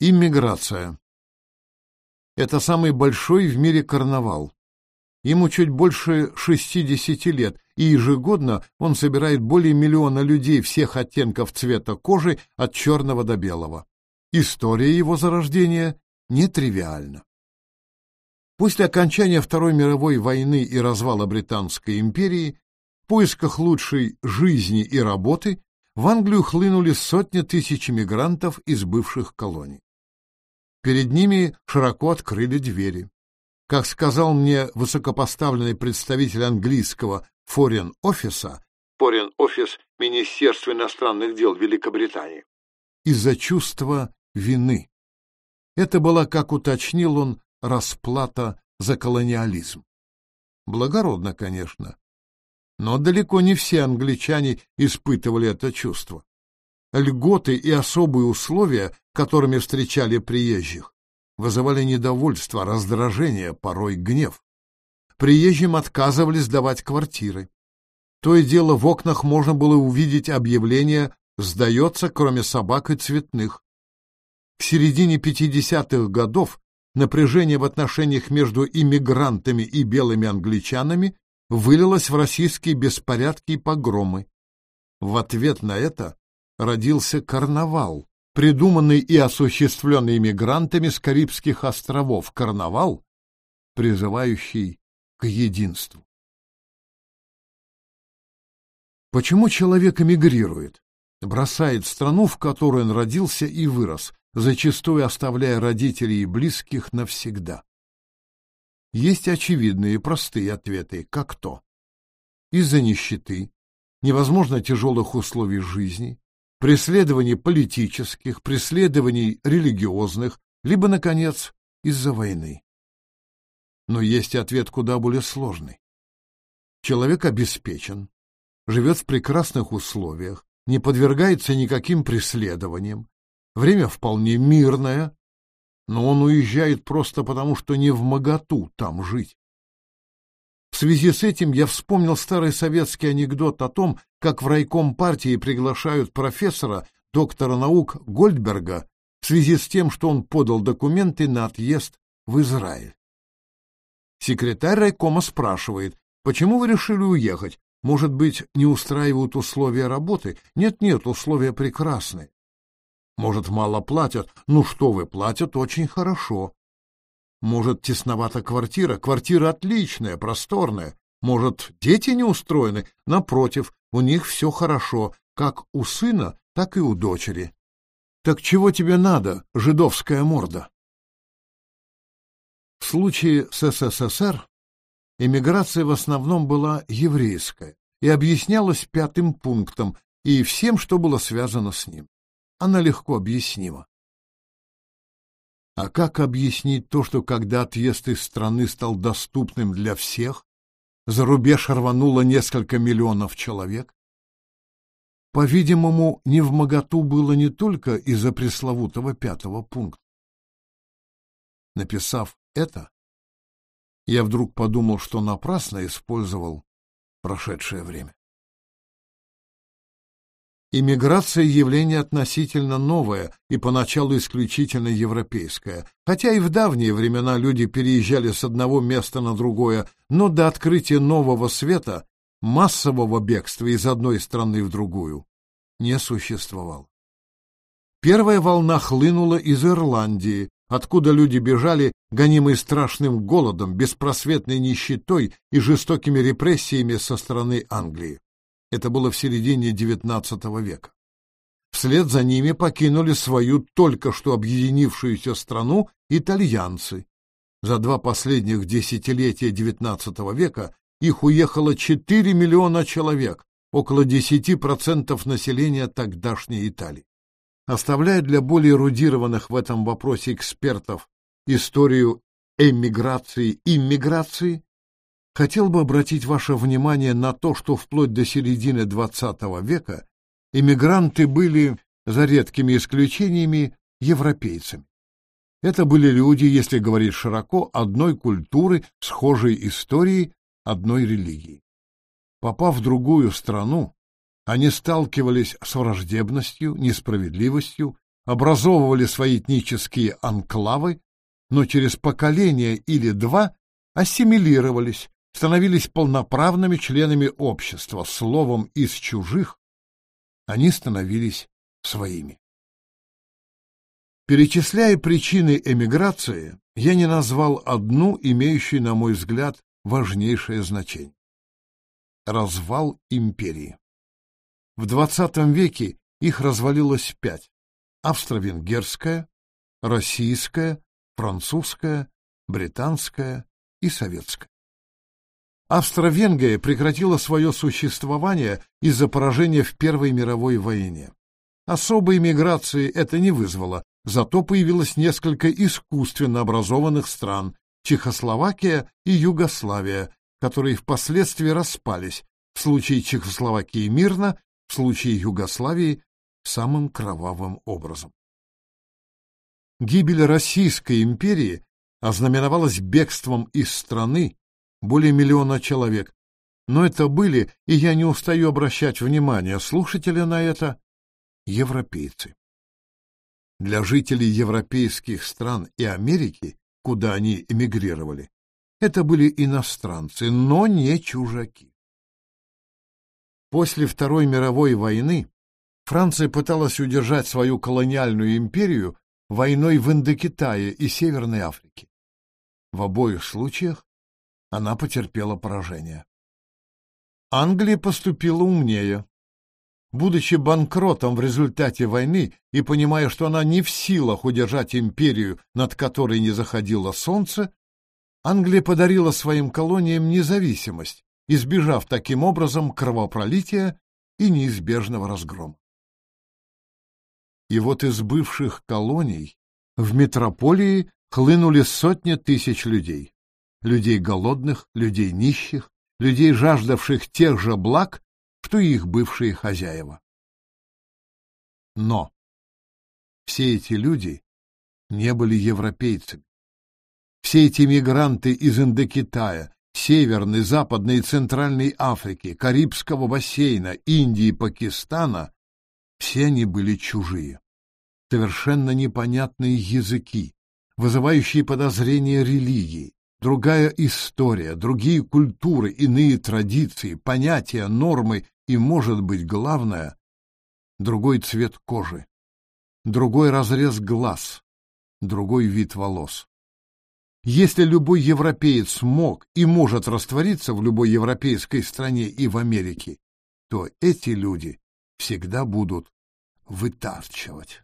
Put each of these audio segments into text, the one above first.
Иммиграция. Это самый большой в мире карнавал. Ему чуть больше 60 лет, и ежегодно он собирает более миллиона людей всех оттенков цвета кожи от черного до белого. История его зарождения нетривиальна. После окончания Второй мировой войны и развала Британской империи, в поисках лучшей жизни и работы, в Англию хлынули сотни тысяч мигрантов из бывших колоний. Перед ними широко открыли двери. Как сказал мне высокопоставленный представитель английского Foreign Office, Foreign Office Министерства иностранных дел Великобритании, из-за чувства вины. Это была, как уточнил он, расплата за колониализм. Благородно, конечно. Но далеко не все англичане испытывали это чувство. Льготы и особые условия, которыми встречали приезжих, вызывали недовольство, раздражение, порой гнев. Приезжим отказывали сдавать квартиры. То и дело в окнах можно было увидеть объявление «Сдается, кроме собак и цветных». К середине 50-х годов напряжение в отношениях между иммигрантами и белыми англичанами вылилось в российские беспорядки и погромы. В ответ на это родился карнавал, придуманный и осуществленный иммигрантами с Карибских островов. Карнавал, призывающий к единству. Почему человек эмигрирует? Бросает страну, в которой он родился и вырос, зачастую оставляя родителей и близких навсегда. Есть очевидные и простые ответы, как то. Из-за нищеты, невозможно тяжелых условий жизни, преследований политических, преследований религиозных, либо, наконец, из-за войны. Но есть ответ куда более сложный. Человек обеспечен, живет в прекрасных условиях, не подвергается никаким преследованиям, Время вполне мирное, но он уезжает просто потому, что не в моготу там жить. Связи с этим я вспомнил старый советский анекдот о том, как в райком партии приглашают профессора, доктора наук Гольдберга в связи с тем, что он подал документы на отъезд в Израиль. Секретарь райкома спрашивает, почему вы решили уехать? Может быть, не устраивают условия работы? Нет-нет, условия прекрасные. Может, мало платят? Ну что вы, платят очень хорошо. Может, тесновата квартира? Квартира отличная, просторная. Может, дети не устроены? Напротив, у них все хорошо, как у сына, так и у дочери. Так чего тебе надо, жидовская морда? В случае с СССР эмиграция в основном была еврейская и объяснялась пятым пунктом и всем, что было связано с ним она легко объяснима. А как объяснить то, что когда отъезд из страны стал доступным для всех, за рубеж рвануло несколько миллионов человек? По-видимому, не в моготу было не только из-за пресловутого пятого пункта. Написав это, я вдруг подумал, что напрасно использовал прошедшее время. Иммиграция – явление относительно новое и поначалу исключительно европейское, хотя и в давние времена люди переезжали с одного места на другое, но до открытия нового света массового бегства из одной страны в другую не существовало. Первая волна хлынула из Ирландии, откуда люди бежали, гонимые страшным голодом, беспросветной нищетой и жестокими репрессиями со стороны Англии. Это было в середине XIX века. Вслед за ними покинули свою только что объединившуюся страну итальянцы. За два последних десятилетия XIX века их уехало 4 миллиона человек, около 10% населения тогдашней Италии. Оставляя для более эрудированных в этом вопросе экспертов историю эмиграции и иммиграции, Хотел бы обратить ваше внимание на то, что вплоть до середины XX века иммигранты были, за редкими исключениями, европейцами. Это были люди, если говорить широко, одной культуры, схожей историей, одной религии. Попав в другую страну, они сталкивались с враждебностью, несправедливостью, образовывали свои этнические анклавы, но через поколение или два ассимилировались, становились полноправными членами общества, словом, из чужих они становились своими. Перечисляя причины эмиграции, я не назвал одну, имеющую, на мой взгляд, важнейшее значение. Развал империи. В XX веке их развалилось пять. Австро-венгерская, российская, французская, британская и советская. Австро-Венгрия прекратила свое существование из-за поражения в Первой мировой войне. Особой миграции это не вызвало, зато появилось несколько искусственно образованных стран – Чехословакия и Югославия, которые впоследствии распались, в случае Чехословакии мирно, в случае Югославии самым кровавым образом. Гибель Российской империи ознаменовалась бегством из страны более миллиона человек, но это были, и я не устаю обращать внимание слушателя на это, европейцы. Для жителей европейских стран и Америки, куда они эмигрировали, это были иностранцы, но не чужаки. После Второй мировой войны Франция пыталась удержать свою колониальную империю войной в Индокитае и Северной Африке. В обоих случаях она потерпела поражение. Англия поступила умнее. Будучи банкротом в результате войны и понимая, что она не в силах удержать империю, над которой не заходило солнце, Англия подарила своим колониям независимость, избежав таким образом кровопролития и неизбежного разгрома. И вот из бывших колоний в метрополии хлынули сотни тысяч людей. Людей голодных, людей нищих, людей, жаждавших тех же благ, что и их бывшие хозяева. Но все эти люди не были европейцами. Все эти мигранты из Индокитая, Северной, Западной и Центральной Африки, Карибского бассейна, Индии, Пакистана, все они были чужие. Совершенно непонятные языки, вызывающие подозрения религии, другая история, другие культуры, иные традиции, понятия, нормы и, может быть, главное, другой цвет кожи, другой разрез глаз, другой вид волос. Если любой европеец мог и может раствориться в любой европейской стране и в Америке, то эти люди всегда будут вытарчивать.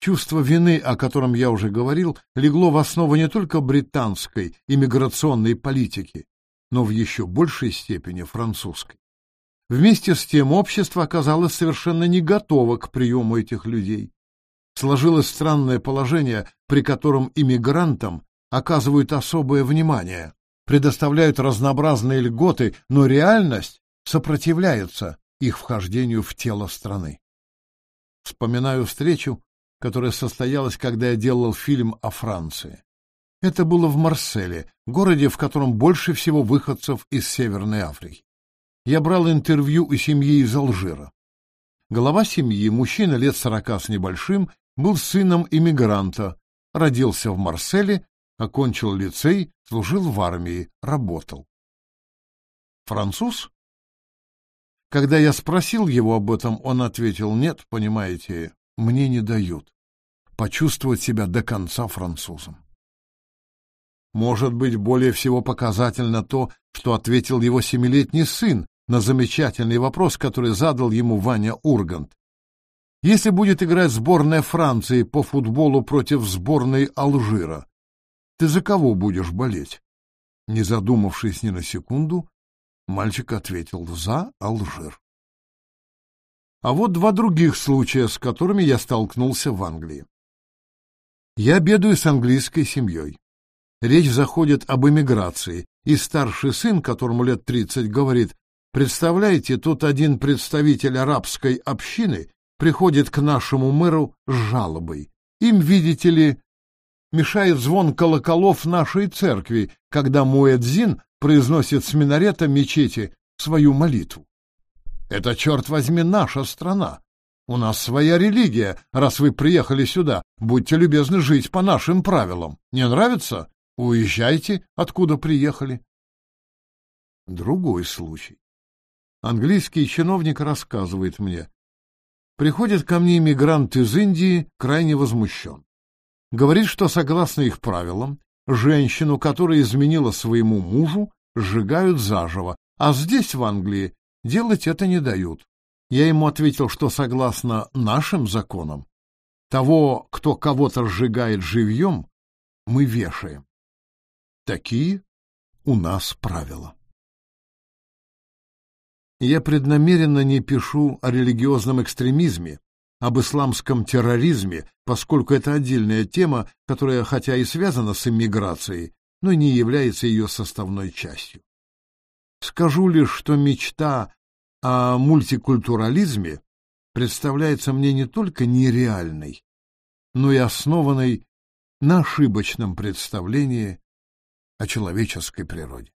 Чувство вины, о котором я уже говорил, легло в основу не только британской иммиграционной политики, но в еще большей степени французской. Вместе с тем общество оказалось совершенно не готово к приему этих людей. Сложилось странное положение, при котором иммигрантам оказывают особое внимание, предоставляют разнообразные льготы, но реальность сопротивляется их вхождению в тело страны. Вспоминаю встречу, которая состоялась, когда я делал фильм о Франции. Это было в Марселе, городе, в котором больше всего выходцев из Северной Африки. Я брал интервью у семьи из Алжира. Глава семьи, мужчина лет сорока с небольшим, был сыном иммигранта, родился в Марселе, окончил лицей, служил в армии, работал. Француз? Когда я спросил его об этом, он ответил, нет, понимаете, мне не дают почувствовать себя до конца французом. Может быть, более всего показательно то, что ответил его семилетний сын на замечательный вопрос, который задал ему Ваня Ургант. Если будет играть сборная Франции по футболу против сборной Алжира, ты за кого будешь болеть? Не задумавшись ни на секунду, мальчик ответил «За Алжир». А вот два других случая, с которыми я столкнулся в Англии. Я обедаю с английской семьей. Речь заходит об эмиграции, и старший сын, которому лет тридцать, говорит, «Представляете, тут один представитель арабской общины приходит к нашему мэру с жалобой. Им, видите ли, мешает звон колоколов нашей церкви, когда Муэдзин произносит с минарета мечети свою молитву. Это, черт возьми, наша страна. У нас своя религия, раз вы приехали сюда. Будьте любезны жить по нашим правилам. Не нравится? Уезжайте, откуда приехали. Другой случай. Английский чиновник рассказывает мне. Приходит ко мне иммигрант из Индии, крайне возмущен. Говорит, что согласно их правилам, женщину, которая изменила своему мужу, сжигают заживо, а здесь, в Англии, делать это не дают. Я ему ответил, что согласно нашим законам, того, кто кого-то сжигает живьем, мы вешаем. Такие у нас правила. Я преднамеренно не пишу о религиозном экстремизме, об исламском терроризме, поскольку это отдельная тема, которая хотя и связана с иммиграцией, но не является ее составной частью. Скажу лишь, что мечта о мультикультурализме представляется мне не только нереальной, но и основанной на ошибочном представлении о человеческой природе.